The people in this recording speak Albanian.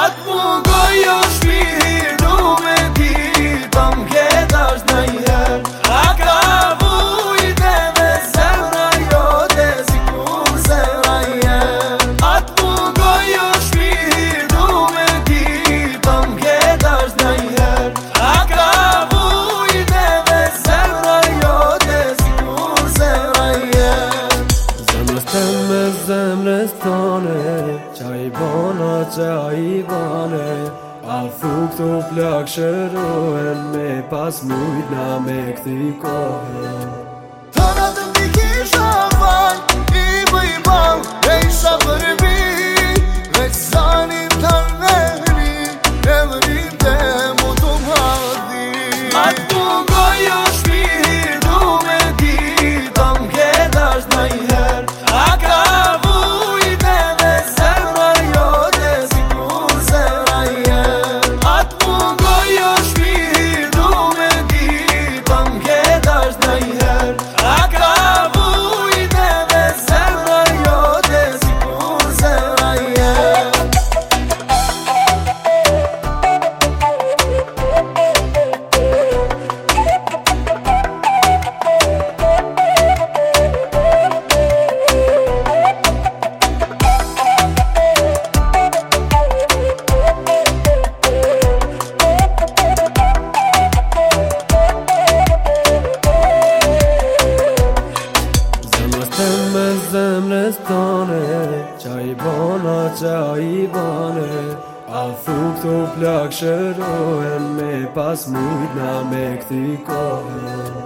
Atë më gojë Blëstem me zemrës tëne Qaj bona, bane A thuk të plak shëruen Me pas mujt nga me këti kohë Tëna të mbi kishëm Zemrës të tëne, qa i bona, qa i bane A fukë të plakë shërohe, me pas mujtë në me këti kohën